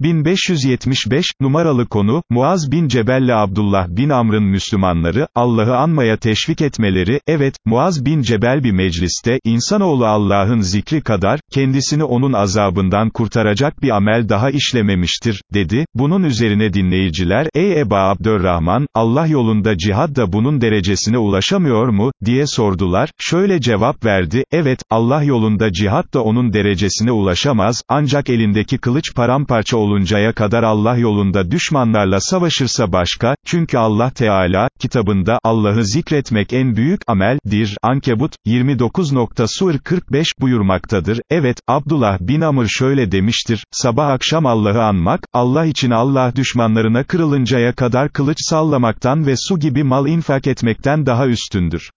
1575, numaralı konu, Muaz bin Cebelle Abdullah bin Amr'ın Müslümanları, Allah'ı anmaya teşvik etmeleri, evet, Muaz bin Cebel bir mecliste, insanoğlu Allah'ın zikri kadar, kendisini onun azabından kurtaracak bir amel daha işlememiştir, dedi, bunun üzerine dinleyiciler, ey Eba Abdurrahman, Allah yolunda cihad da bunun derecesine ulaşamıyor mu, diye sordular, şöyle cevap verdi, evet, Allah yolunda cihad da onun derecesine ulaşamaz, ancak elindeki kılıç paramparça olur, oluncaya kadar Allah yolunda düşmanlarla savaşırsa başka, çünkü Allah Teala, kitabında, Allah'ı zikretmek en büyük ameldir, Ankebut, 29. Sur 45 buyurmaktadır, evet, Abdullah bin Amr şöyle demiştir, sabah akşam Allah'ı anmak, Allah için Allah düşmanlarına kırılıncaya kadar kılıç sallamaktan ve su gibi mal infak etmekten daha üstündür.